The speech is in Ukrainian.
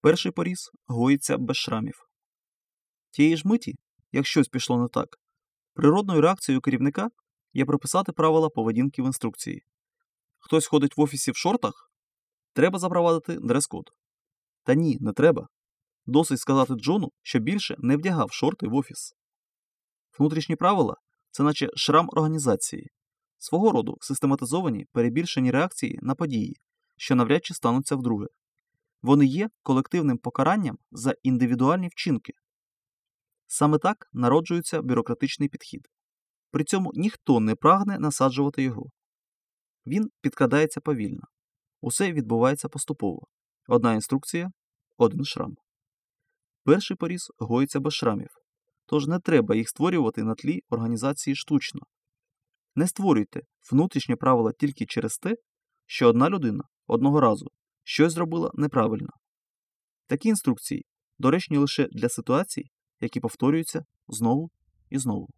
Перший поріз гоїться без шрамів. Тієї ж миті, як щось пішло не так, природною реакцією керівника є прописати правила поведінки в інструкції. Хтось ходить в офісі в шортах? Треба запровадити дрес-код. Та ні, не треба. Досить сказати Джону, що більше не вдягав шорти в офіс. Внутрішні правила це наче шрам організації, свого роду систематизовані перебільшені реакції на події, що навряд чи стануться вдруге. Вони є колективним покаранням за індивідуальні вчинки. Саме так народжується бюрократичний підхід. При цьому ніхто не прагне насаджувати його. Він підкрадається повільно. Усе відбувається поступово. Одна інструкція, один шрам. Перший поріз гоїться без шрамів, тож не треба їх створювати на тлі організації штучно. Не створюйте внутрішнє правила тільки через те, що одна людина одного разу щось зробила неправильно. Такі інструкції доречні лише для ситуацій, які повторюються знову і знову.